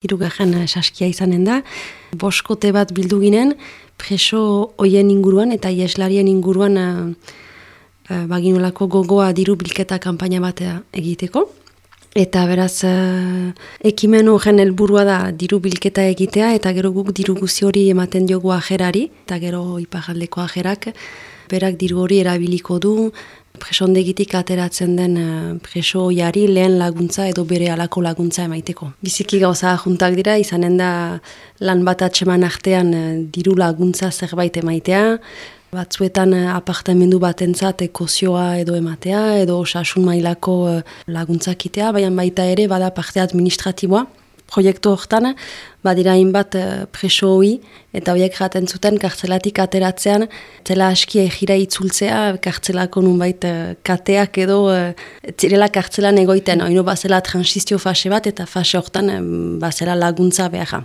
Irugarren saskia izanen da, boskote bat bildu ginen, preso hoien inguruan eta ieslarien inguruan uh, uh, baginolako gogoa diru bilketa kanpaina batea egiteko. Eta beraz, uh, ekimen horren helburua da diru bilketa egitea eta gero guk diru guzi hori ematen diogu ajerari, eta gero ipajaldeko ajerak, berak diru hori erabiliko du, presondegitik ateratzen den uh, preso jari lehen laguntza edo bere alako laguntza emaiteko. Biziki gauza juntak dira, izanen da lan bat atseman artean uh, diru laguntza zerbait emaitea, batzuetan uh, apartamendu batentzat ekozioa edo ematea, edo osasun mailako laguntzakitea, baina baita ere bada parte administratiboa, proiektu hortan, badira hainbat uh, preso hoi, eta horiek jaten zuten kartzelatik ateratzean, zela aski egira itzultzea, kartzelako nunbait uh, kateak edo uh, zirela kartzelan egoiten, oino bazela transizio fase bat, eta fase hortan bazela laguntza behar.